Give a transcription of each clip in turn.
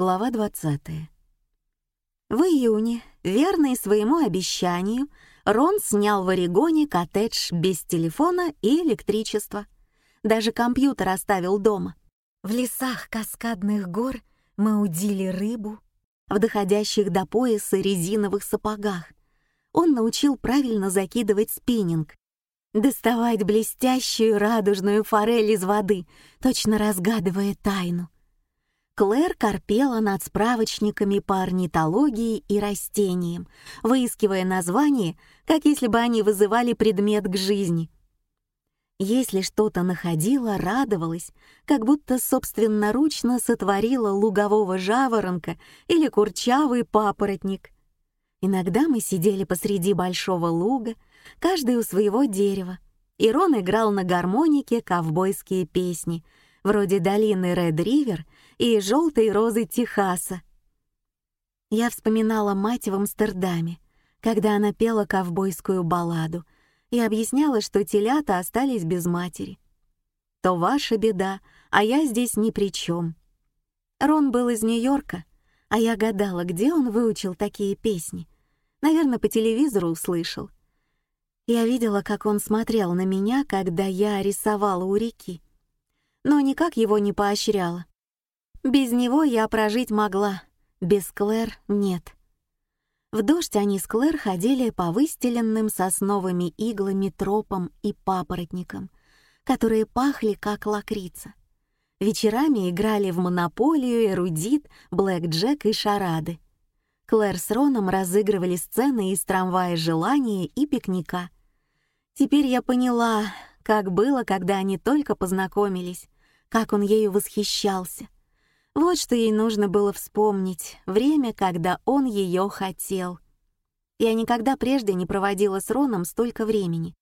Глава 20. В июне, верный своему обещанию, Рон снял в Орегоне коттедж без телефона и электричества. Даже компьютер оставил дома. В лесах каскадных гор мы удили рыбу, в доходящих до пояса резиновых сапогах. Он научил правильно закидывать спиннинг, доставать блестящую радужную форель из воды, точно разгадывая тайну. Клэр корпела над справочниками по орнитологии и растениям, выискивая названия, как если бы они вызывали предмет к жизни. Если что-то находила, радовалась, как будто собственноручно сотворила лугового жаворонка или курчавый папоротник. Иногда мы сидели посреди большого луга, каждый у своего дерева, и Рон играл на гармонике ковбойские песни, вроде «Долины Ред-Ривер» и «Желтой розы Техаса». Я вспоминала мать в Амстердаме, когда она пела ковбойскую балладу и объясняла, что телята остались без матери. То ваша беда, а я здесь ни при чем. Рон был из Нью-Йорка, а я гадала, где он выучил такие песни. Наверное, по телевизору услышал. Я видела, как он смотрел на меня, когда я рисовала у реки. Но никак его не поощряла. Без него я прожить могла, без Клэр нет. В дождь они с Клэр ходили по выстеленным сосновыми иглами тропам и папоротникам, которые пахли как лакрица. Вечерами играли в монополию, эрудит, блэк-джек и шарады. Клэр с Роном разыгрывали сцены из трамвая желания и пикника. Теперь я поняла, как было, когда они только познакомились, как он ею восхищался — вот что ей нужно было вспомнить, время, когда он ее хотел. Я никогда прежде не проводила с Роном столько времени.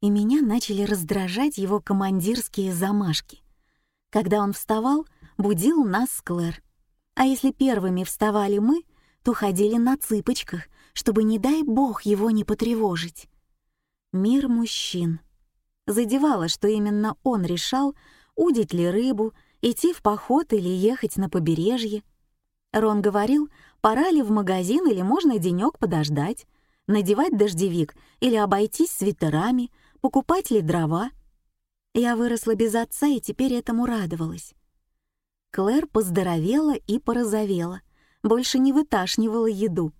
И меня начали раздражать его командирские замашки. Когда он вставал, будил нас с Клэр. А если первыми вставали мы, то ходили на цыпочках, чтобы, не дай бог, его не потревожить. Мир мужчин. Задевало, что именно он решал, удить ли рыбу, идти в поход или ехать на побережье. Рон говорил, пора ли в магазин или можно денек подождать, надевать дождевик или обойтись свитерами, покупать ли дрова. Я выросла без отца и теперь этому радовалась. Клэр поздоровела и порозовела, больше не выташнивала еду.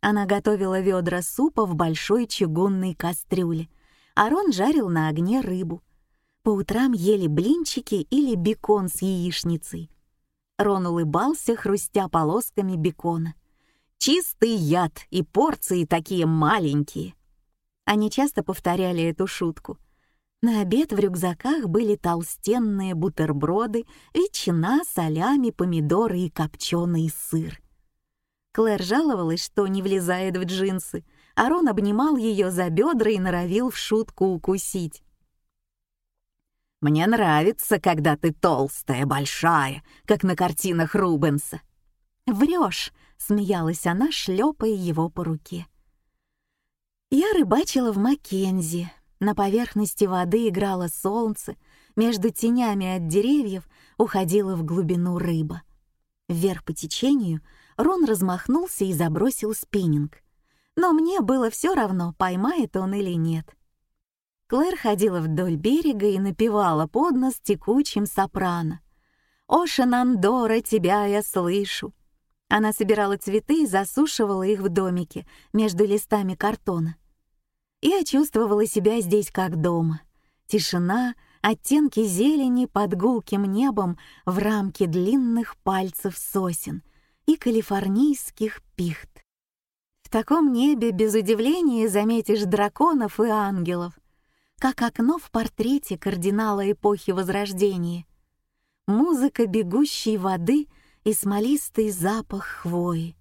Она готовила ведра супа в большой чугунной кастрюле, а Рон жарил на огне рыбу — по утрам ели блинчики или бекон с яичницей. Рон улыбался, хрустя полосками бекона. «Чистый яд и порции такие маленькие!» Они часто повторяли эту шутку. На обед в рюкзаках были толстенные бутерброды, ветчина, солями, помидоры и копченый сыр. Клэр жаловалась, что не влезает в джинсы, а Рон обнимал ее за бедра и норовил в шутку укусить. Мне нравится, когда ты толстая, большая, как на картинах Рубенса». «Врешь», — смеялась она, шлепая его по руке. Я рыбачила в Маккензи. На поверхности воды играло солнце, между тенями от деревьев уходила в глубину рыба. Вверх по течению Рон размахнулся и забросил спиннинг. Но мне было все равно, поймает он или нет. Клэр ходила вдоль берега и напевала под нос текучим сопрано. «О, Шанандора, тебя я слышу!» Она собирала цветы и засушивала их в домике между листами картона. Я чувствовала себя здесь как дома. Тишина, оттенки зелени под гулким небом в рамке длинных пальцев сосен и калифорнийских пихт. В таком небе без удивления заметишь драконов и ангелов как окно в портрете кардинала эпохи Возрождения. Музыка бегущей воды и смолистый запах хвои.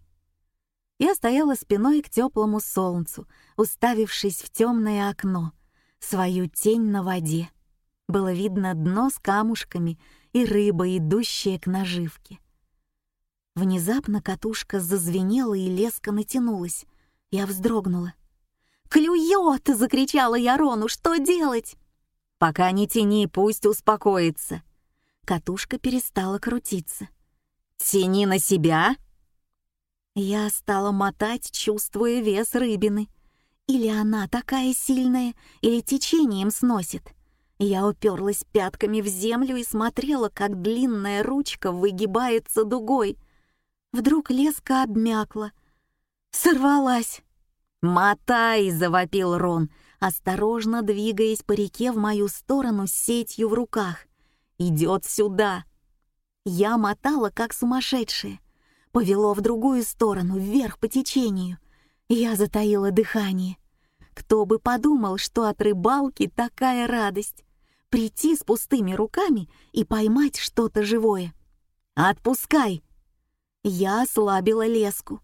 Я стояла спиной к теплому солнцу, уставившись в темное окно, свою тень на воде. Было видно дно с камушками и рыба, идущая к наживке. Внезапно катушка зазвенела и леска натянулась. Я вздрогнула. «Клюет!» — закричала я Рону. «Что делать?» «Пока не тяни, пусть успокоится». Катушка перестала крутиться. Тяни на себя!» Я стала мотать, чувствуя вес рыбины. Или она такая сильная, или течением сносит. Я уперлась пятками в землю и смотрела, как длинная ручка выгибается дугой. Вдруг леска обмякла. Сорвалась. «Мотай!» — завопил Рон, осторожно двигаясь по реке в мою сторону с сетью в руках. «Идет сюда!» Я мотала, как сумасшедшая. Повело в другую сторону, вверх по течению. Я затаила дыхание. Кто бы подумал, что от рыбалки такая радость. Прийти с пустыми руками и поймать что-то живое. «Отпускай!» Я ослабила леску.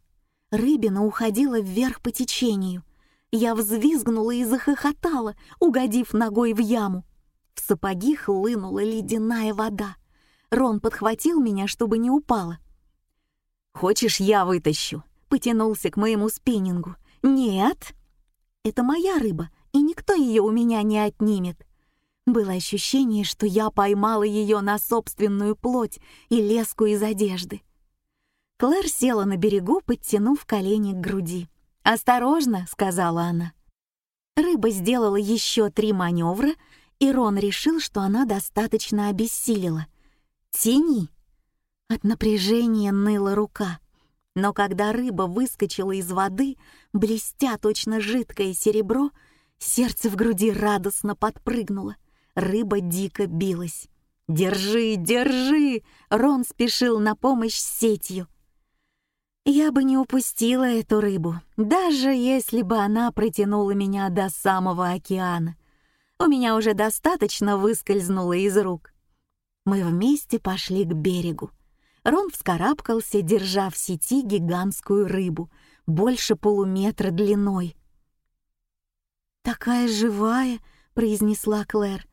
Рыбина уходила вверх по течению. Я взвизгнула и захохотала, угодив ногой в яму. В сапоги хлынула ледяная вода. Рон подхватил меня, чтобы не упала. «Хочешь, я вытащу?» Потянулся к моему спиннингу. «Нет, это моя рыба, и никто ее у меня не отнимет». Было ощущение, что я поймала ее на собственную плоть и леску из одежды. Клэр села на берегу, подтянув колени к груди. «Осторожно», — сказала она. Рыба сделала еще три маневра, и Рон решил, что она достаточно обессилила. «Тяни!» От напряжения ныла рука. Но когда рыба выскочила из воды, блестя точно жидкое серебро, сердце в груди радостно подпрыгнуло. Рыба дико билась. «Держи, держи!» Рон спешил на помощь сетью. Я бы не упустила эту рыбу, даже если бы она протянула меня до самого океана. У меня уже достаточно выскользнуло из рук. Мы вместе пошли к берегу. Рон вскарабкался, держа в сети гигантскую рыбу, больше полуметра длиной. «Такая живая!» — произнесла Клэр.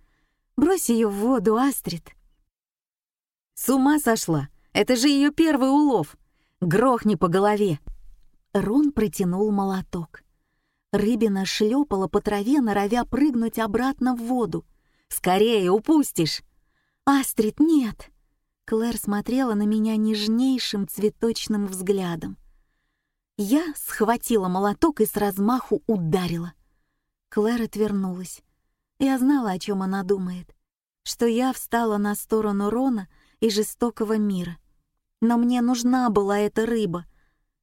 «Брось ее в воду, Астрид!» «С ума сошла! Это же ее первый улов! Грохни по голове!» Рон протянул молоток. Рыбина шлепала по траве, норовя прыгнуть обратно в воду. «Скорее, упустишь!» «Астрид, нет!» Клэр смотрела на меня нежнейшим цветочным взглядом. Я схватила молоток и с размаху ударила. Клэр отвернулась. Я знала, о чем она думает. Что я встала на сторону Рона и жестокого мира. Но мне нужна была эта рыба.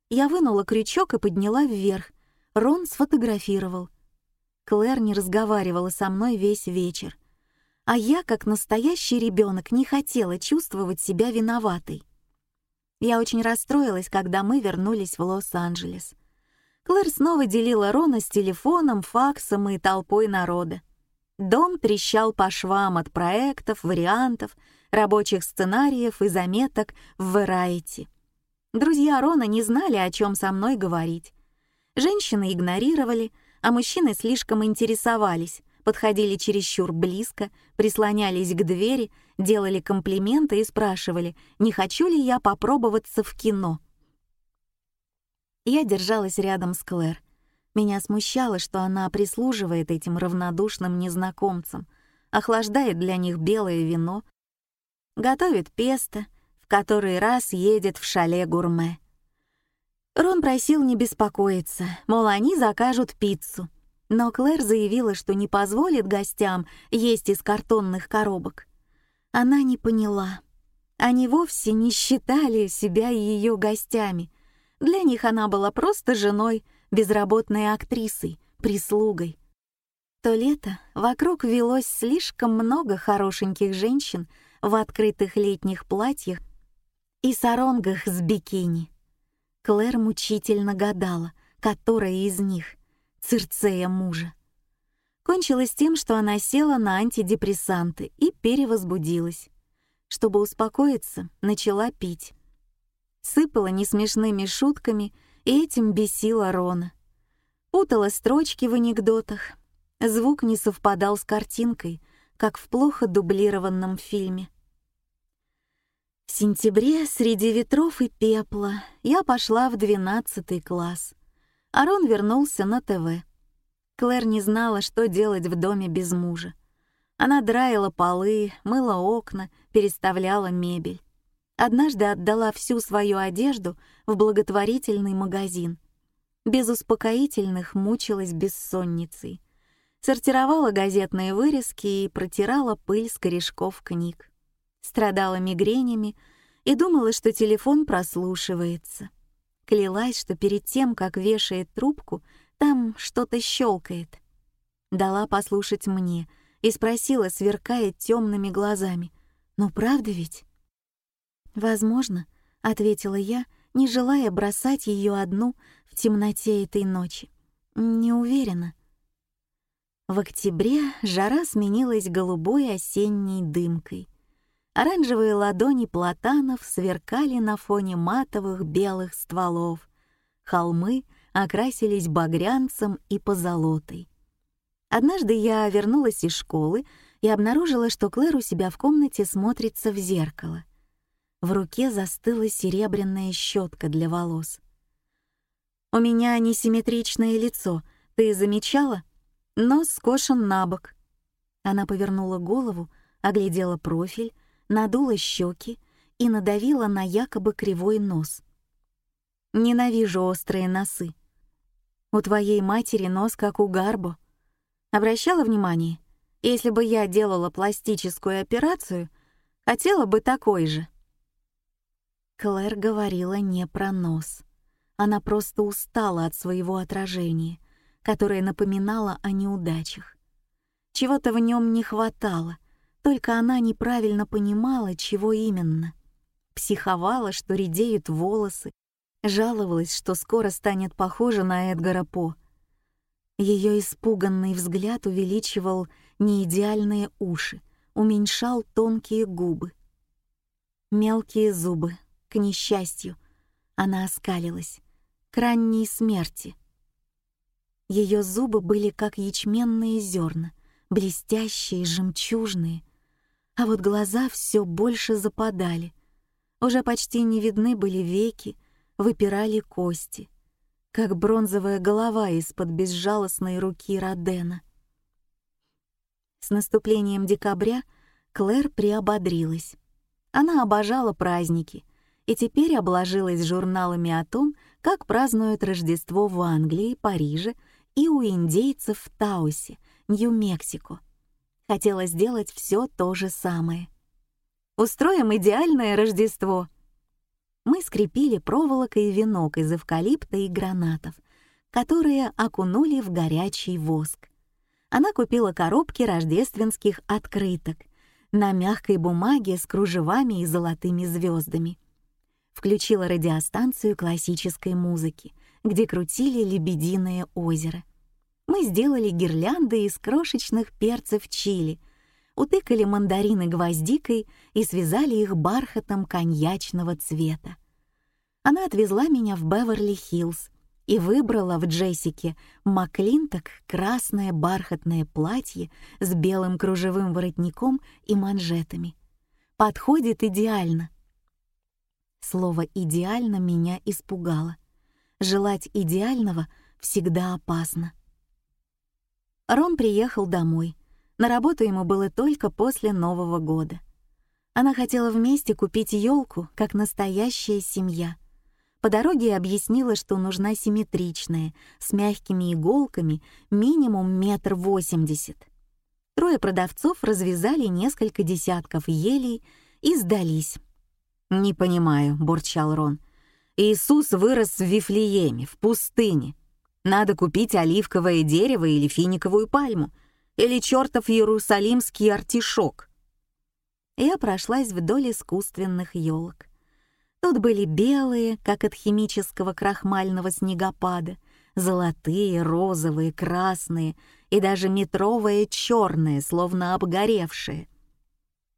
Я вынула крючок и подняла вверх. Рон сфотографировал. Клэр не разговаривала со мной весь вечер а я, как настоящий ребенок, не хотела чувствовать себя виноватой. Я очень расстроилась, когда мы вернулись в Лос-Анджелес. Клэр снова делила Рона с телефоном, факсом и толпой народа. Дом трещал по швам от проектов, вариантов, рабочих сценариев и заметок в Variety. Друзья Рона не знали, о чем со мной говорить. Женщины игнорировали, а мужчины слишком интересовались, подходили чересчур близко, прислонялись к двери, делали комплименты и спрашивали, не хочу ли я попробоваться в кино. Я держалась рядом с Клэр. Меня смущало, что она прислуживает этим равнодушным незнакомцам, охлаждает для них белое вино, готовит песто, в который раз едет в шале гурме. Рон просил не беспокоиться, мол, они закажут пиццу — но Клэр заявила, что не позволит гостям есть из картонных коробок. Она не поняла. Они вовсе не считали себя ее гостями. Для них она была просто женой, безработной актрисой, прислугой. То лето вокруг велось слишком много хорошеньких женщин в открытых летних платьях и саронгах с бикини. Клэр мучительно гадала, которая из них — Цирцея мужа. Кончилось тем, что она села на антидепрессанты и перевозбудилась. Чтобы успокоиться, начала пить. Сыпала несмешными шутками и этим бесила Рона. Путала строчки в анекдотах. Звук не совпадал с картинкой, как в плохо дублированном фильме. В сентябре среди ветров и пепла я пошла в двенадцатый класс — Арон вернулся на ТВ. Клэр не знала, что делать в доме без мужа. Она драила полы, мыла окна, переставляла мебель. Однажды отдала всю свою одежду в благотворительный магазин. Без успокоительных мучилась бессонницей. Сортировала газетные вырезки и протирала пыль с корешков книг. Страдала мигренями и думала, что телефон прослушивается. Клялась, что перед тем, как вешает трубку, там что-то щелкает. Дала послушать мне и спросила, сверкая темными глазами. «Ну правда ведь?» «Возможно», — ответила я, не желая бросать ее одну в темноте этой ночи. «Не уверена». В октябре жара сменилась голубой осенней дымкой. Оранжевые ладони платанов сверкали на фоне матовых белых стволов. Холмы окрасились багрянцем и позолотой. Однажды я вернулась из школы и обнаружила, что Клэр у себя в комнате смотрится в зеркало. В руке застыла серебряная щетка для волос. «У меня несимметричное лицо, ты замечала?» Нос скошен на бок. Она повернула голову, оглядела профиль, надула щеки и надавила на якобы кривой нос. «Ненавижу острые носы. У твоей матери нос как у Гарбо. Обращала внимание? Если бы я делала пластическую операцию, хотела бы такой же». Клэр говорила не про нос. Она просто устала от своего отражения которое напоминало о неудачах. Чего-то в нем не хватало, только она неправильно понимала, чего именно. Психовала, что редеют волосы, жаловалась, что скоро станет похожа на Эдгара По. Ее испуганный взгляд увеличивал неидеальные уши, уменьшал тонкие губы. Мелкие зубы, к несчастью, она оскалилась, к ранней смерти — ее зубы были как ячменные зерна, блестящие, жемчужные. А вот глаза все больше западали. Уже почти не видны были веки, выпирали кости, как бронзовая голова из-под безжалостной руки Родена. С наступлением декабря Клэр приободрилась. Она обожала праздники и теперь обложилась журналами о том, как празднуют Рождество в Англии, Париже и у индейцев в Таусе, Нью-Мексико. Хотела сделать все то же самое. Устроим идеальное Рождество. Мы скрепили проволокой венок из эвкалипта и гранатов, которые окунули в горячий воск. Она купила коробки рождественских открыток на мягкой бумаге с кружевами и золотыми звездами. Включила радиостанцию классической музыки — где крутили лебединое озеро. Мы сделали гирлянды из крошечных перцев чили, утыкали мандарины гвоздикой и связали их бархатом коньячного цвета. Она отвезла меня в Беверли-Хиллз и выбрала в Джессике Маклинток красное бархатное платье с белым кружевым воротником и манжетами. Подходит идеально. Слово «идеально» меня испугало. Желать идеального всегда опасно. Рон приехал домой. На работу ему было только после Нового года. Она хотела вместе купить елку, как настоящая семья. По дороге объяснила, что нужна симметричная, с мягкими иголками, минимум метр восемьдесят. Трое продавцов развязали несколько десятков елей и сдались. «Не понимаю», — бурчал Рон. Иисус вырос в Вифлееме, в пустыне. Надо купить оливковое дерево или финиковую пальму, или чертов иерусалимский артишок. Я прошлась вдоль искусственных елок. Тут были белые, как от химического крахмального снегопада, золотые, розовые, красные и даже метровые черные, словно обгоревшие.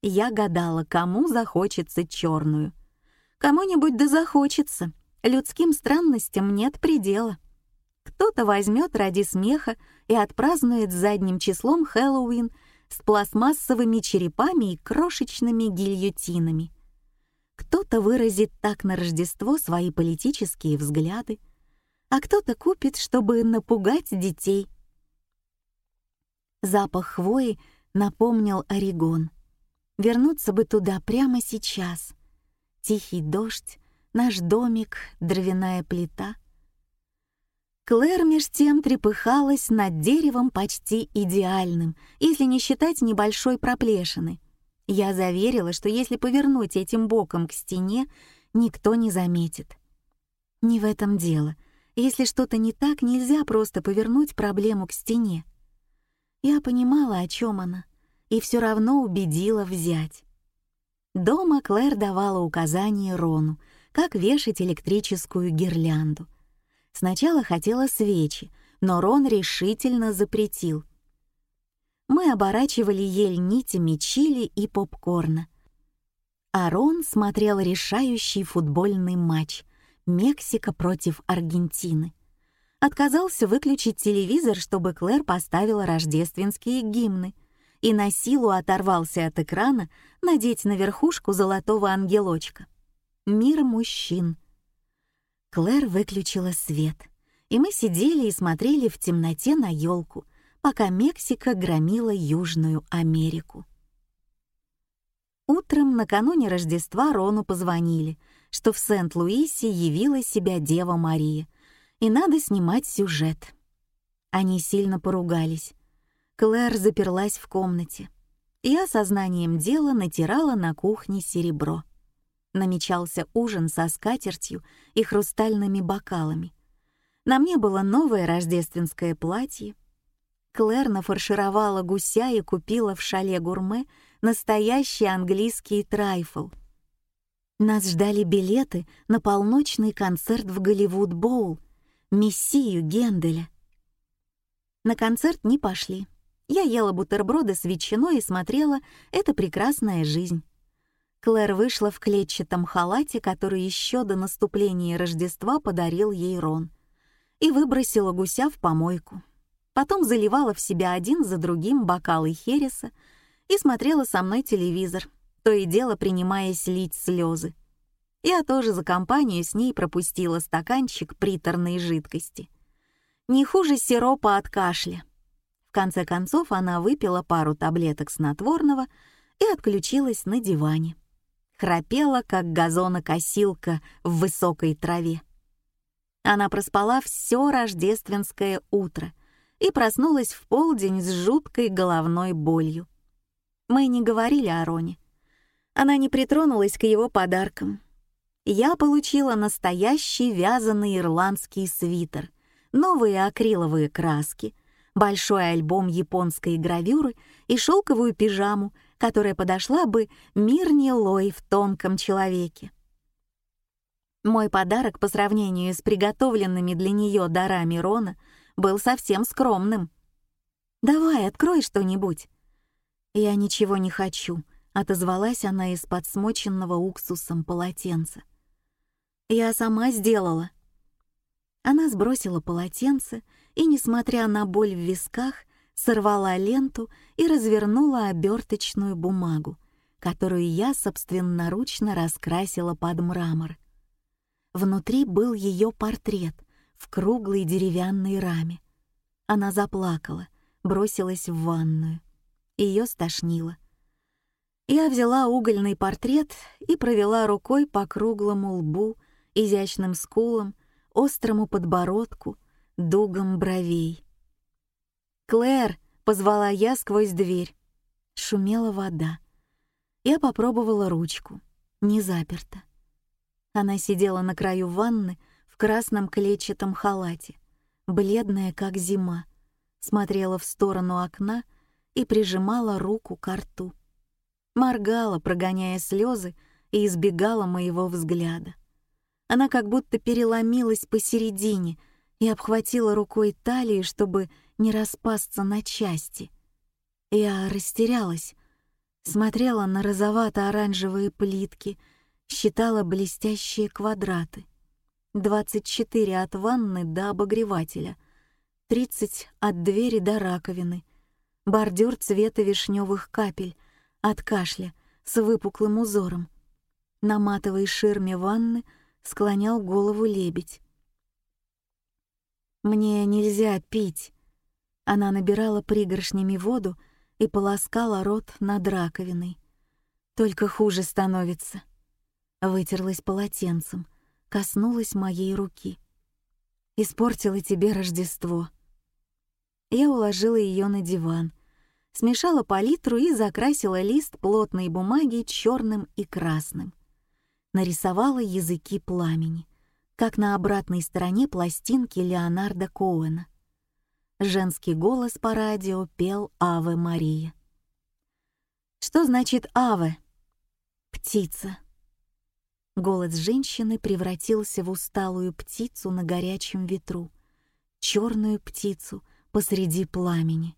Я гадала, кому захочется черную — Кому-нибудь да захочется. Людским странностям нет предела. Кто-то возьмет ради смеха и отпразднует задним числом Хэллоуин с пластмассовыми черепами и крошечными гильотинами. Кто-то выразит так на Рождество свои политические взгляды, а кто-то купит, чтобы напугать детей. Запах хвои напомнил Орегон. Вернуться бы туда прямо сейчас — тихий дождь, наш домик, дровяная плита. Клэр меж тем трепыхалась над деревом почти идеальным, если не считать небольшой проплешины. Я заверила, что если повернуть этим боком к стене, никто не заметит. Не в этом дело. Если что-то не так, нельзя просто повернуть проблему к стене. Я понимала, о чем она, и все равно убедила взять. Дома Клэр давала указания Рону, как вешать электрическую гирлянду. Сначала хотела свечи, но Рон решительно запретил. Мы оборачивали ель нитями чили и попкорна. А Рон смотрел решающий футбольный матч Мексика против Аргентины. Отказался выключить телевизор, чтобы Клэр поставила рождественские гимны — и на силу оторвался от экрана надеть на верхушку золотого ангелочка. Мир мужчин. Клэр выключила свет, и мы сидели и смотрели в темноте на елку, пока Мексика громила Южную Америку. Утром накануне Рождества Рону позвонили, что в Сент-Луисе явила себя Дева Мария, и надо снимать сюжет. Они сильно поругались, Клэр заперлась в комнате. Я сознанием дела натирала на кухне серебро. Намечался ужин со скатертью и хрустальными бокалами. На мне было новое рождественское платье. Клэр нафаршировала гуся и купила в шале гурме настоящий английский трайфл. Нас ждали билеты на полночный концерт в Голливуд-Боул, «Мессию Генделя». На концерт не пошли. Я ела бутерброды с ветчиной и смотрела «Это прекрасная жизнь». Клэр вышла в клетчатом халате, который еще до наступления Рождества подарил ей Рон, и выбросила гуся в помойку. Потом заливала в себя один за другим бокалы хереса и смотрела со мной телевизор, то и дело принимаясь лить слезы. Я тоже за компанию с ней пропустила стаканчик приторной жидкости. Не хуже сиропа от кашля — конце концов она выпила пару таблеток снотворного и отключилась на диване. Храпела, как газонокосилка в высокой траве. Она проспала все рождественское утро и проснулась в полдень с жуткой головной болью. Мы не говорили о Роне. Она не притронулась к его подаркам. Я получила настоящий вязаный ирландский свитер, новые акриловые краски — большой альбом японской гравюры и шелковую пижаму, которая подошла бы Мирне Лой в тонком человеке. Мой подарок по сравнению с приготовленными для нее дарами Рона был совсем скромным. «Давай, открой что-нибудь». «Я ничего не хочу», — отозвалась она из-под смоченного уксусом полотенца. «Я сама сделала». Она сбросила полотенце и, несмотря на боль в висках, сорвала ленту и развернула оберточную бумагу, которую я собственноручно раскрасила под мрамор. Внутри был ее портрет в круглой деревянной раме. Она заплакала, бросилась в ванную. Ее стошнило. Я взяла угольный портрет и провела рукой по круглому лбу, изящным скулам, острому подбородку — дугом бровей. «Клэр!» — позвала я сквозь дверь. Шумела вода. Я попробовала ручку. Не заперта. Она сидела на краю ванны в красном клетчатом халате, бледная, как зима, смотрела в сторону окна и прижимала руку к рту. Моргала, прогоняя слезы, и избегала моего взгляда. Она как будто переломилась посередине — и обхватила рукой талии, чтобы не распасться на части. Я растерялась, смотрела на розовато-оранжевые плитки, считала блестящие квадраты. 24 от ванны до обогревателя, 30 от двери до раковины, бордюр цвета вишневых капель, от кашля с выпуклым узором. На матовой ширме ванны склонял голову лебедь. «Мне нельзя пить». Она набирала пригоршнями воду и полоскала рот над раковиной. Только хуже становится. Вытерлась полотенцем, коснулась моей руки. «Испортила тебе Рождество». Я уложила ее на диван, смешала палитру и закрасила лист плотной бумаги черным и красным. Нарисовала языки пламени, как на обратной стороне пластинки Леонарда Коуэна. Женский голос по радио пел «Аве Мария». «Что значит «Аве»?» «Птица». Голос женщины превратился в усталую птицу на горячем ветру, черную птицу посреди пламени.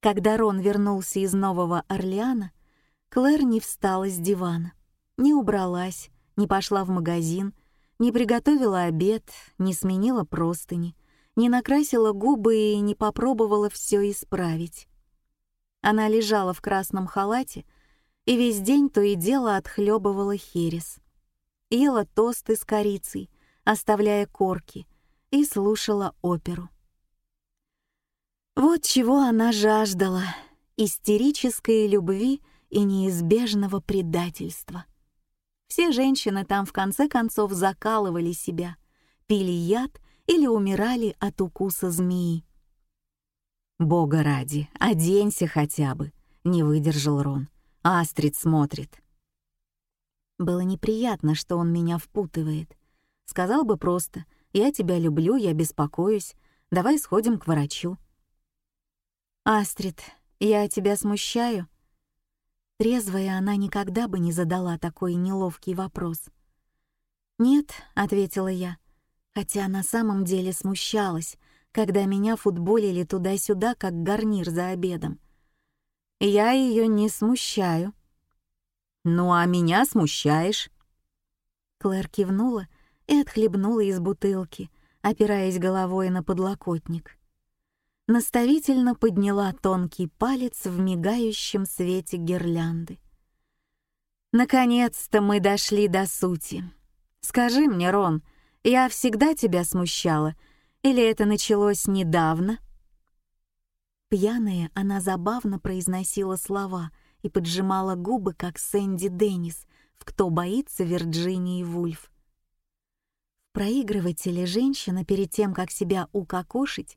Когда Рон вернулся из Нового Орлеана, Клэр не встала с дивана, не убралась, не пошла в магазин, не приготовила обед, не сменила простыни, не накрасила губы и не попробовала все исправить. Она лежала в красном халате и весь день то и дело отхлебывала херес. Ела тосты с корицей, оставляя корки, и слушала оперу. Вот чего она жаждала — истерической любви и неизбежного предательства — все женщины там в конце концов закалывали себя, пили яд или умирали от укуса змеи. «Бога ради, оденься хотя бы», — не выдержал Рон. Астрид смотрит. Было неприятно, что он меня впутывает. Сказал бы просто «Я тебя люблю, я беспокоюсь, давай сходим к врачу». «Астрид, я тебя смущаю?» Трезвая она никогда бы не задала такой неловкий вопрос. «Нет», — ответила я, хотя на самом деле смущалась, когда меня футболили туда-сюда, как гарнир за обедом. «Я ее не смущаю». «Ну а меня смущаешь?» Клэр кивнула и отхлебнула из бутылки, опираясь головой на подлокотник наставительно подняла тонкий палец в мигающем свете гирлянды. «Наконец-то мы дошли до сути. Скажи мне, Рон, я всегда тебя смущала, или это началось недавно?» Пьяная, она забавно произносила слова и поджимала губы, как Сэнди Деннис в «Кто боится Вирджинии Вульф». В проигрывателе женщина перед тем, как себя укокошить,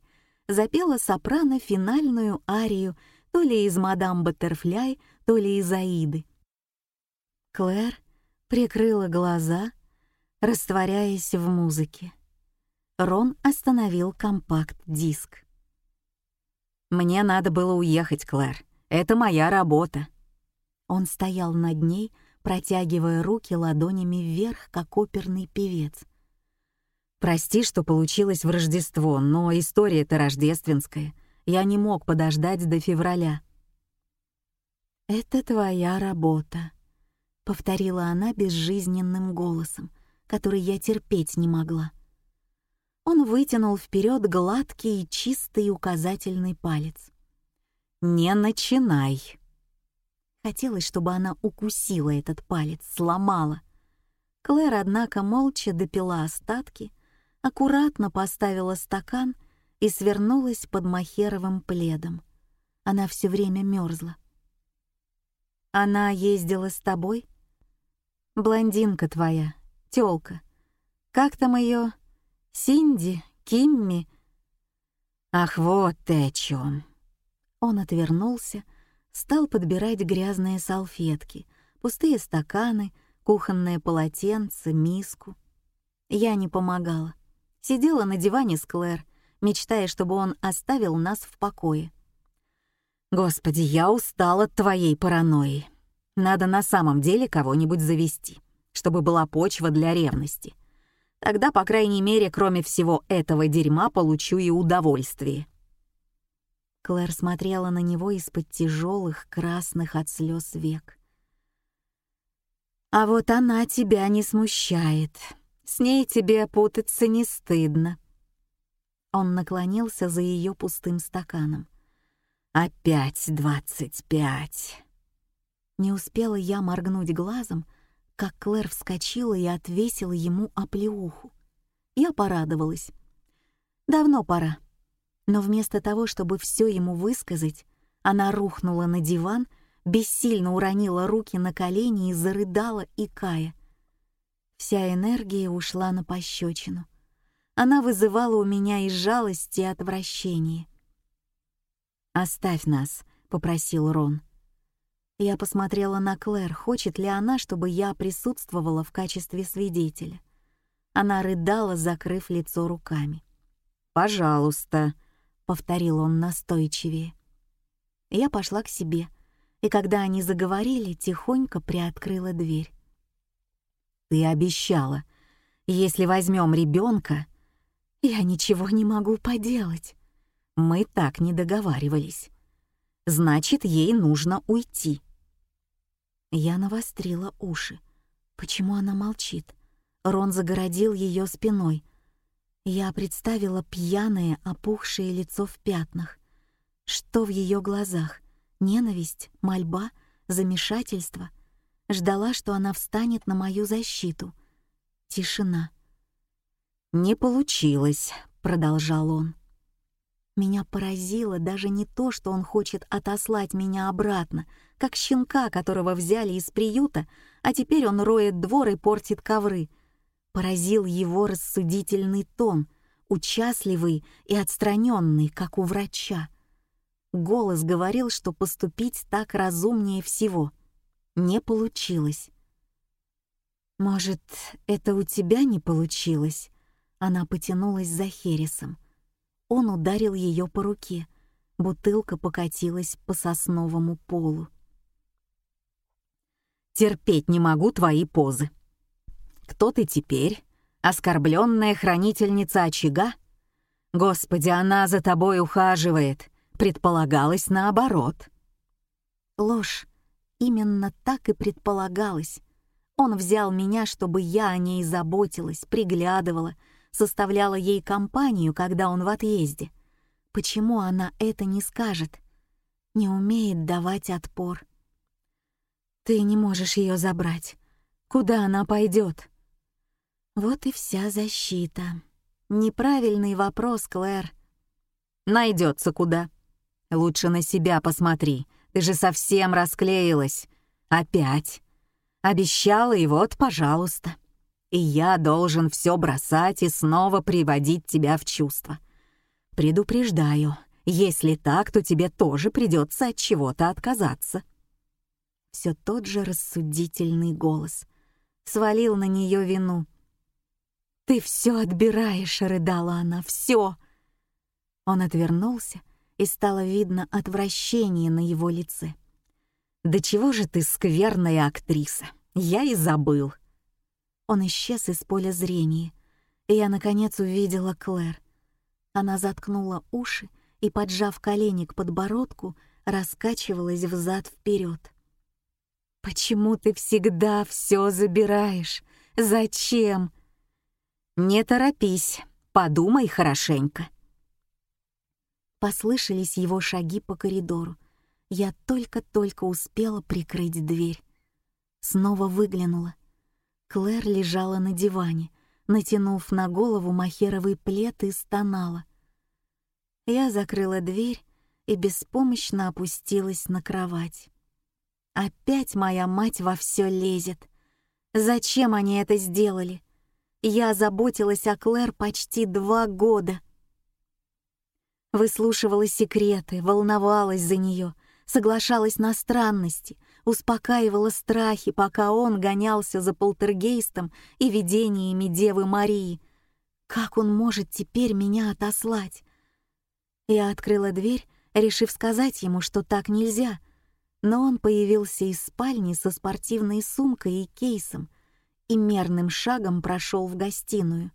запела сопрано финальную арию то ли из «Мадам Баттерфляй», то ли из «Аиды». Клэр прикрыла глаза, растворяясь в музыке. Рон остановил компакт-диск. «Мне надо было уехать, Клэр. Это моя работа». Он стоял над ней, протягивая руки ладонями вверх, как оперный певец. Прости, что получилось в Рождество, но история-то рождественская. Я не мог подождать до февраля. «Это твоя работа», — повторила она безжизненным голосом, который я терпеть не могла. Он вытянул вперед гладкий и чистый указательный палец. «Не начинай!» Хотелось, чтобы она укусила этот палец, сломала. Клэр, однако, молча допила остатки — аккуратно поставила стакан и свернулась под махеровым пледом. Она все время мерзла. «Она ездила с тобой?» «Блондинка твоя, тёлка. Как там ее? Синди? Кимми?» «Ах, вот ты о чем!» Он отвернулся, стал подбирать грязные салфетки, пустые стаканы, кухонное полотенце, миску. Я не помогала. Сидела на диване с Клэр, мечтая, чтобы он оставил нас в покое. «Господи, я устал от твоей паранойи. Надо на самом деле кого-нибудь завести, чтобы была почва для ревности. Тогда, по крайней мере, кроме всего этого дерьма, получу и удовольствие». Клэр смотрела на него из-под тяжелых красных от слез век. «А вот она тебя не смущает», с ней тебе путаться не стыдно». Он наклонился за ее пустым стаканом. «Опять двадцать пять». Не успела я моргнуть глазом, как Клэр вскочила и отвесила ему оплеуху. Я порадовалась. Давно пора. Но вместо того, чтобы все ему высказать, она рухнула на диван, бессильно уронила руки на колени и зарыдала, икая. Вся энергия ушла на пощечину. Она вызывала у меня и жалость, и отвращение. «Оставь нас», — попросил Рон. Я посмотрела на Клэр, хочет ли она, чтобы я присутствовала в качестве свидетеля. Она рыдала, закрыв лицо руками. «Пожалуйста», — повторил он настойчивее. Я пошла к себе, и когда они заговорили, тихонько приоткрыла дверь. «Ты обещала, если возьмем ребенка, я ничего не могу поделать. Мы так не договаривались. Значит, ей нужно уйти». Я навострила уши. Почему она молчит? Рон загородил ее спиной. Я представила пьяное, опухшее лицо в пятнах. Что в ее глазах? Ненависть, мольба, замешательство. Ждала, что она встанет на мою защиту. Тишина. «Не получилось», — продолжал он. Меня поразило даже не то, что он хочет отослать меня обратно, как щенка, которого взяли из приюта, а теперь он роет двор и портит ковры. Поразил его рассудительный тон, участливый и отстраненный, как у врача. Голос говорил, что поступить так разумнее всего. Не получилось. «Может, это у тебя не получилось?» Она потянулась за Хересом. Он ударил ее по руке. Бутылка покатилась по сосновому полу. «Терпеть не могу твои позы. Кто ты теперь? Оскорбленная хранительница очага? Господи, она за тобой ухаживает. Предполагалось наоборот». Ложь. Именно так и предполагалось. Он взял меня, чтобы я о ней заботилась, приглядывала, составляла ей компанию, когда он в отъезде. Почему она это не скажет? Не умеет давать отпор. Ты не можешь ее забрать. Куда она пойдет? Вот и вся защита. Неправильный вопрос, Клэр. Найдется куда. Лучше на себя посмотри. Ты же совсем расклеилась. Опять. Обещала, и вот, пожалуйста и я должен все бросать и снова приводить тебя в чувство. Предупреждаю, если так, то тебе тоже придется от чего-то отказаться. Все тот же рассудительный голос свалил на нее вину. «Ты все отбираешь», — рыдала она, — «все». Он отвернулся, и стало видно отвращение на его лице. «Да чего же ты скверная актриса? Я и забыл». Он исчез из поля зрения, и я, наконец, увидела Клэр. Она заткнула уши и, поджав колени к подбородку, раскачивалась взад вперед. «Почему ты всегда все забираешь? Зачем?» «Не торопись, подумай хорошенько». Послышались его шаги по коридору. Я только-только успела прикрыть дверь. Снова выглянула. Клэр лежала на диване, натянув на голову махеровый плед и стонала. Я закрыла дверь и беспомощно опустилась на кровать. Опять моя мать во все лезет. Зачем они это сделали? Я заботилась о Клэр почти два года. Выслушивала секреты, волновалась за нее, соглашалась на странности — успокаивала страхи, пока он гонялся за полтергейстом и видениями Девы Марии. Как он может теперь меня отослать? Я открыла дверь, решив сказать ему, что так нельзя, но он появился из спальни со спортивной сумкой и кейсом и мерным шагом прошел в гостиную.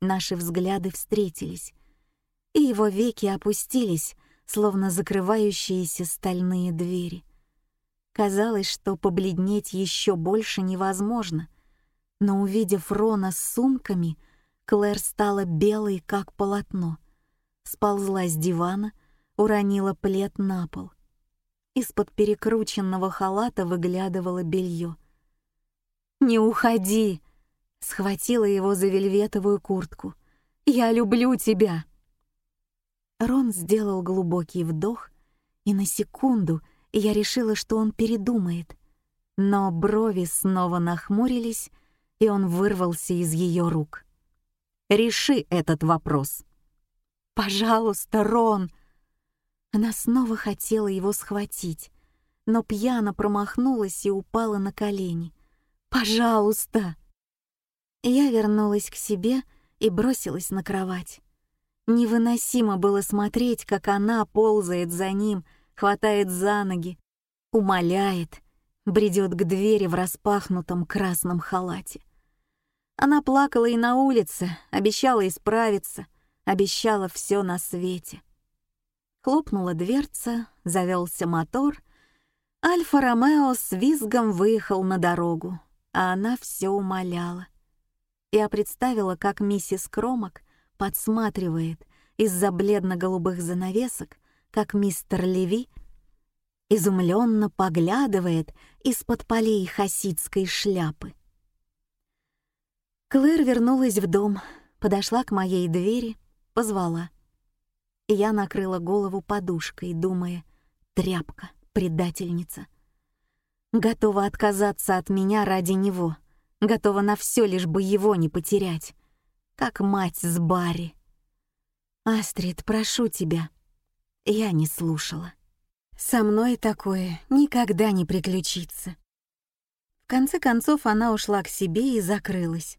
Наши взгляды встретились, и его веки опустились, словно закрывающиеся стальные двери. Казалось, что побледнеть еще больше невозможно. Но увидев Рона с сумками, Клэр стала белой, как полотно. Сползла с дивана, уронила плед на пол. Из-под перекрученного халата выглядывало белье. «Не уходи!» — схватила его за вельветовую куртку. «Я люблю тебя!» Рон сделал глубокий вдох, и на секунду — я решила, что он передумает. Но брови снова нахмурились, и он вырвался из ее рук. «Реши этот вопрос». «Пожалуйста, Рон!» Она снова хотела его схватить, но пьяно промахнулась и упала на колени. «Пожалуйста!» Я вернулась к себе и бросилась на кровать. Невыносимо было смотреть, как она ползает за ним, хватает за ноги, умоляет, бредет к двери в распахнутом красном халате. Она плакала и на улице, обещала исправиться, обещала все на свете. Хлопнула дверца, завелся мотор. Альфа-Ромео с визгом выехал на дорогу, а она все умоляла. Я представила, как миссис Кромок подсматривает из-за бледно-голубых занавесок, как мистер Леви изумленно поглядывает из-под полей хасидской шляпы. Клэр вернулась в дом, подошла к моей двери, позвала. Я накрыла голову подушкой, думая, тряпка, предательница. Готова отказаться от меня ради него — готова на все, лишь бы его не потерять, как мать с Барри. «Астрид, прошу тебя». Я не слушала. Со мной такое никогда не приключится. В конце концов она ушла к себе и закрылась.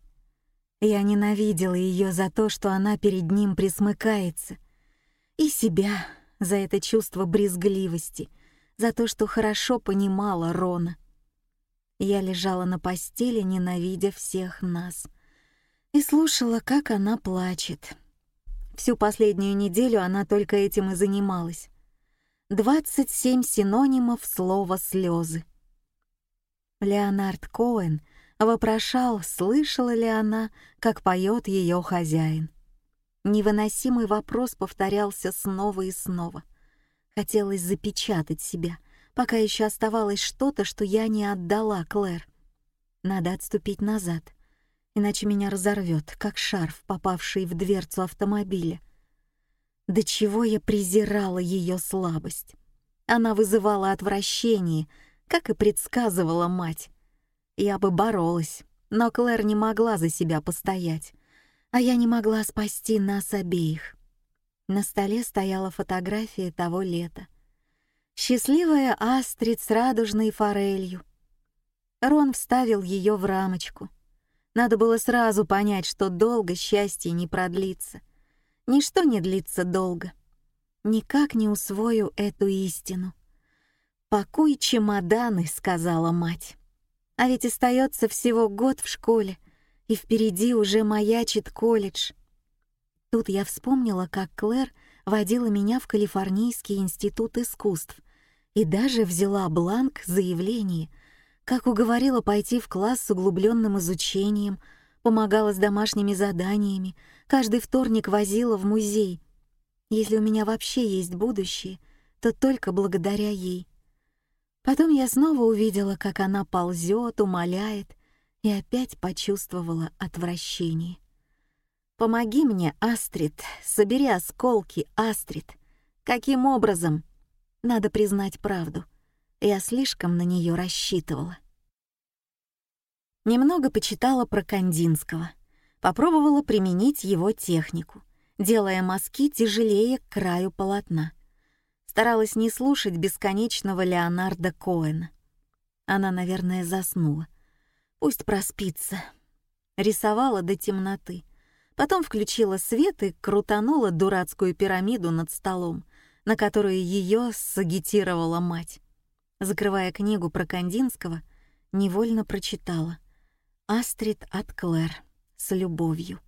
Я ненавидела ее за то, что она перед ним присмыкается, и себя за это чувство брезгливости, за то, что хорошо понимала Рона. Я лежала на постели, ненавидя всех нас, и слушала, как она плачет. Всю последнюю неделю она только этим и занималась. 27 синонимов слова «слезы». Леонард Коэн вопрошал, слышала ли она, как поет ее хозяин. Невыносимый вопрос повторялся снова и снова. Хотелось запечатать себя — пока еще оставалось что-то, что я не отдала Клэр. Надо отступить назад, иначе меня разорвет, как шарф, попавший в дверцу автомобиля. До чего я презирала ее слабость. Она вызывала отвращение, как и предсказывала мать. Я бы боролась, но Клэр не могла за себя постоять, а я не могла спасти нас обеих. На столе стояла фотография того лета — Счастливая Астрид с радужной форелью. Рон вставил ее в рамочку. Надо было сразу понять, что долго счастье не продлится. Ничто не длится долго. Никак не усвою эту истину. «Пакуй чемоданы», — сказала мать. А ведь остается всего год в школе, и впереди уже маячит колледж. Тут я вспомнила, как Клэр водила меня в Калифорнийский институт искусств — и даже взяла бланк заявлений, как уговорила пойти в класс с углубленным изучением, помогала с домашними заданиями, каждый вторник возила в музей. Если у меня вообще есть будущее, то только благодаря ей. Потом я снова увидела, как она ползет, умоляет, и опять почувствовала отвращение. «Помоги мне, Астрид, собери осколки, Астрид. Каким образом?» Надо признать правду. Я слишком на нее рассчитывала. Немного почитала про Кандинского. Попробовала применить его технику, делая мазки тяжелее к краю полотна. Старалась не слушать бесконечного Леонарда Коэна. Она, наверное, заснула. Пусть проспится. Рисовала до темноты. Потом включила свет и крутанула дурацкую пирамиду над столом, на которую ее сагитировала мать. Закрывая книгу про Кандинского, невольно прочитала «Астрид от Клэр. С любовью».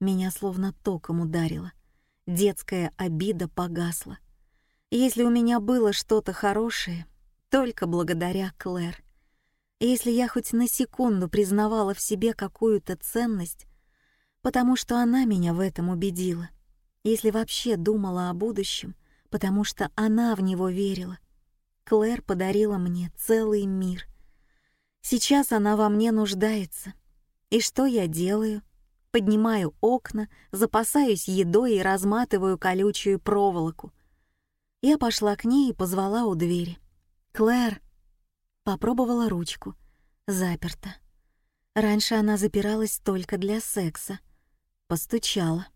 Меня словно током ударило. Детская обида погасла. Если у меня было что-то хорошее, только благодаря Клэр. Если я хоть на секунду признавала в себе какую-то ценность, потому что она меня в этом убедила, если вообще думала о будущем, потому что она в него верила. Клэр подарила мне целый мир. Сейчас она во мне нуждается. И что я делаю? Поднимаю окна, запасаюсь едой и разматываю колючую проволоку. Я пошла к ней и позвала у двери. «Клэр!» Попробовала ручку. Заперта. Раньше она запиралась только для секса. Постучала.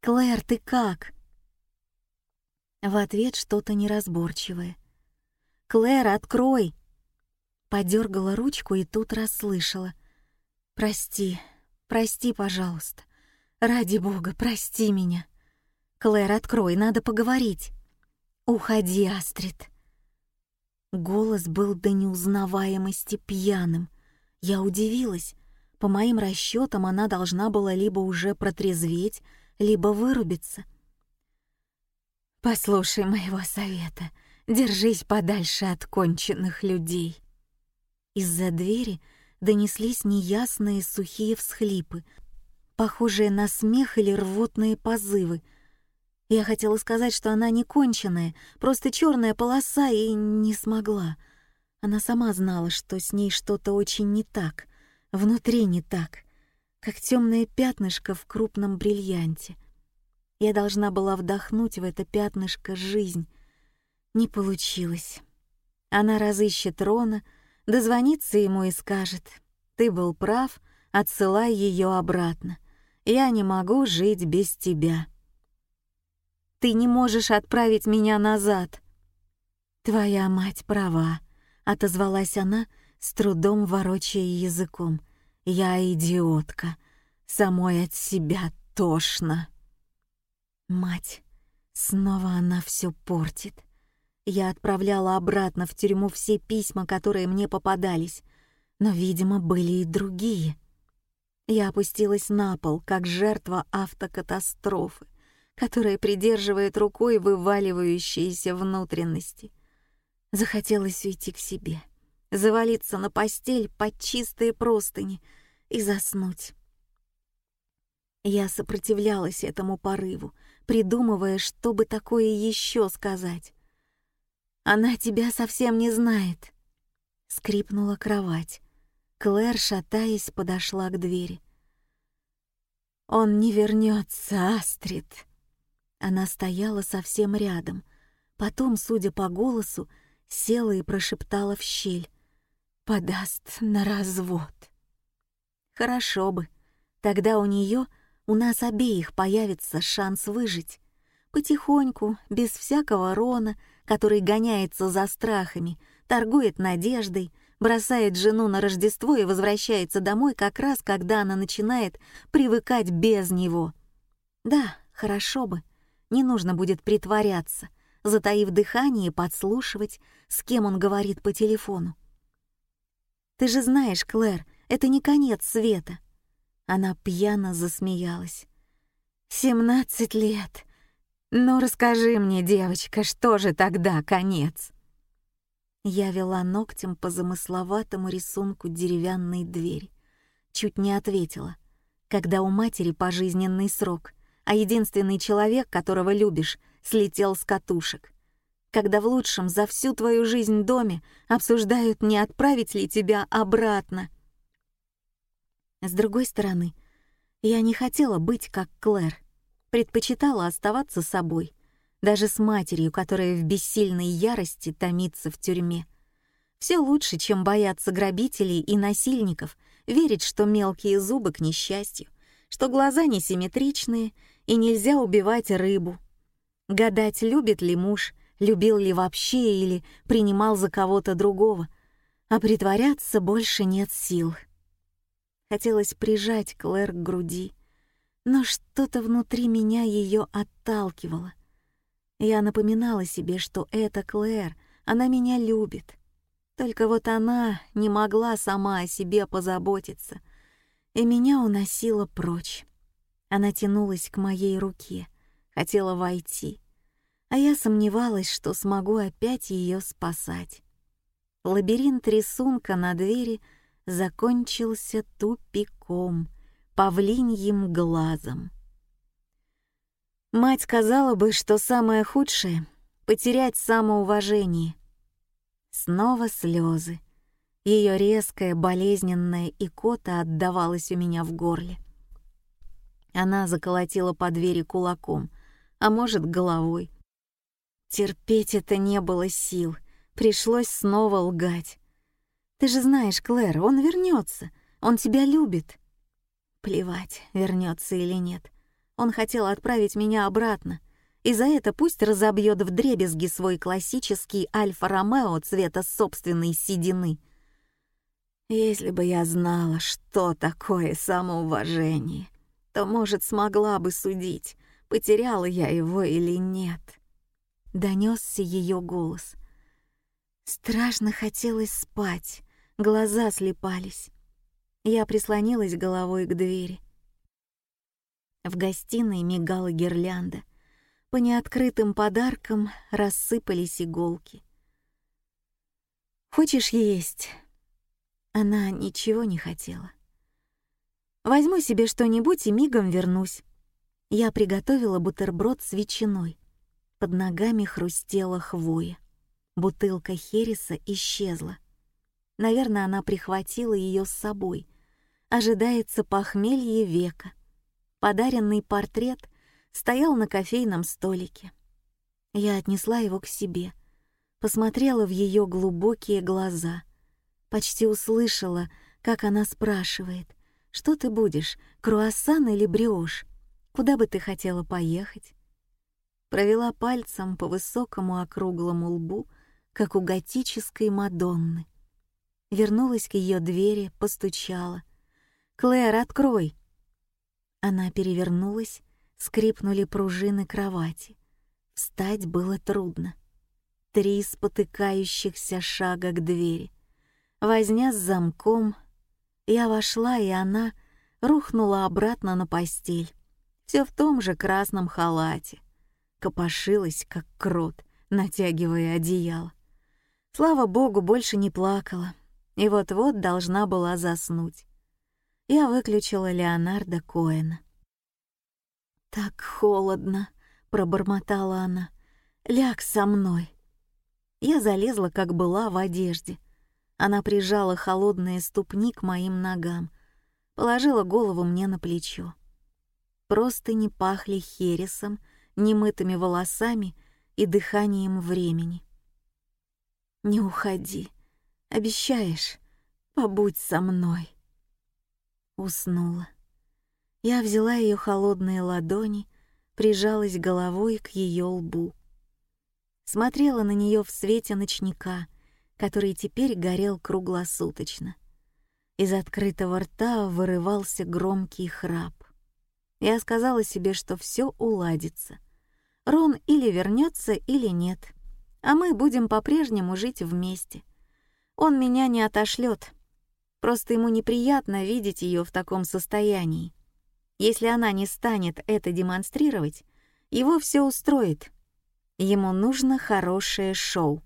«Клэр, ты как?» В ответ что-то неразборчивое. «Клэр, открой!» Подергала ручку и тут расслышала. «Прости, прости, пожалуйста. Ради бога, прости меня. Клэр, открой, надо поговорить. Уходи, Астрид». Голос был до неузнаваемости пьяным. Я удивилась. По моим расчетам, она должна была либо уже протрезветь, либо вырубиться. «Послушай моего совета. Держись подальше от конченных людей». Из-за двери донеслись неясные сухие всхлипы, похожие на смех или рвотные позывы. Я хотела сказать, что она не конченая, просто черная полоса, и не смогла. Она сама знала, что с ней что-то очень не так, внутри не так, как темное пятнышко в крупном бриллианте. Я должна была вдохнуть в это пятнышко жизнь. Не получилось. Она разыщет Рона, дозвонится ему и скажет, «Ты был прав, отсылай ее обратно. Я не могу жить без тебя». Ты не можешь отправить меня назад». «Твоя мать права», — отозвалась она, с трудом ворочая языком. «Я идиотка. Самой от себя тошно». Мать. Снова она все портит. Я отправляла обратно в тюрьму все письма, которые мне попадались, но, видимо, были и другие. Я опустилась на пол, как жертва автокатастрофы которая придерживает рукой вываливающиеся внутренности. Захотелось уйти к себе, завалиться на постель под чистые простыни и заснуть. Я сопротивлялась этому порыву, придумывая, что бы такое еще сказать. «Она тебя совсем не знает», — скрипнула кровать. Клэр, шатаясь, подошла к двери. «Он не вернется, Астрид», она стояла совсем рядом. Потом, судя по голосу, села и прошептала в щель. «Подаст на развод». «Хорошо бы. Тогда у нее, у нас обеих появится шанс выжить. Потихоньку, без всякого Рона, который гоняется за страхами, торгует надеждой, бросает жену на Рождество и возвращается домой как раз, когда она начинает привыкать без него. Да, хорошо бы. Не нужно будет притворяться, затаив дыхание и подслушивать, с кем он говорит по телефону. «Ты же знаешь, Клэр, это не конец света». Она пьяно засмеялась. «Семнадцать лет. Ну расскажи мне, девочка, что же тогда конец?» Я вела ногтем по замысловатому рисунку деревянной двери. Чуть не ответила. Когда у матери пожизненный срок — а единственный человек, которого любишь, слетел с катушек. Когда в лучшем за всю твою жизнь доме обсуждают, не отправить ли тебя обратно. С другой стороны, я не хотела быть как Клэр, предпочитала оставаться собой, даже с матерью, которая в бессильной ярости томится в тюрьме. Все лучше, чем бояться грабителей и насильников, верить, что мелкие зубы к несчастью, что глаза несимметричные и нельзя убивать рыбу. Гадать, любит ли муж, любил ли вообще или принимал за кого-то другого, а притворяться больше нет сил. Хотелось прижать Клэр к груди, но что-то внутри меня ее отталкивало. Я напоминала себе, что это Клэр, она меня любит. Только вот она не могла сама о себе позаботиться, и меня уносила прочь. Она тянулась к моей руке, хотела войти, а я сомневалась, что смогу опять ее спасать. Лабиринт рисунка на двери закончился тупиком, павлиньим глазом. Мать сказала бы, что самое худшее — потерять самоуважение. Снова слезы. Ее резкая болезненная икота отдавалась у меня в горле. Она заколотила по двери кулаком, а может, головой. Терпеть это не было сил, Пришлось снова лгать. «Ты же знаешь, Клэр, он вернется. Он тебя любит». Плевать, вернется или нет. Он хотел отправить меня обратно, и за это пусть разобьет вдребезги свой классический Альфа-Ромео цвета собственной седины. Если бы я знала, что такое самоуважение, то, может, смогла бы судить, потеряла я его или нет. Донесся ее голос. Страшно хотелось спать, глаза слепались. Я прислонилась головой к двери. В гостиной мигала гирлянда. По неоткрытым подаркам рассыпались иголки. «Хочешь есть?» Она ничего не хотела. «Возьму себе что-нибудь и мигом вернусь». Я приготовила бутерброд с ветчиной. Под ногами хрустела хвоя. Бутылка Хереса исчезла. Наверное, она прихватила ее с собой. Ожидается похмелье века. Подаренный портрет стоял на кофейном столике. Я отнесла его к себе, посмотрела в ее глубокие глаза, почти услышала, как она спрашивает, «Что ты будешь, круассан или бриош? Куда бы ты хотела поехать?» Провела пальцем по высокому округлому лбу, как у готической Мадонны. Вернулась к ее двери, постучала. «Клэр, открой!» Она перевернулась, скрипнули пружины кровати. Встать было трудно. Три спотыкающихся шага к двери. Возня с замком. Я вошла, и она рухнула обратно на постель. Все в том же красном халате. Копошилась, как крот, натягивая одеяло. Слава богу, больше не плакала. И вот-вот должна была заснуть я выключила Леонардо Коэна. «Так холодно», — пробормотала она. «Ляг со мной». Я залезла, как была, в одежде. Она прижала холодные ступни к моим ногам, положила голову мне на плечо. Просто не пахли хересом, немытыми волосами и дыханием времени. «Не уходи. Обещаешь? Побудь со мной» уснула. Я взяла ее холодные ладони, прижалась головой к ее лбу. Смотрела на нее в свете ночника, который теперь горел круглосуточно. Из открытого рта вырывался громкий храп. Я сказала себе, что все уладится. Рон или вернется, или нет, а мы будем по-прежнему жить вместе. Он меня не отошлет, Просто ему неприятно видеть ее в таком состоянии. Если она не станет это демонстрировать, его все устроит. Ему нужно хорошее шоу.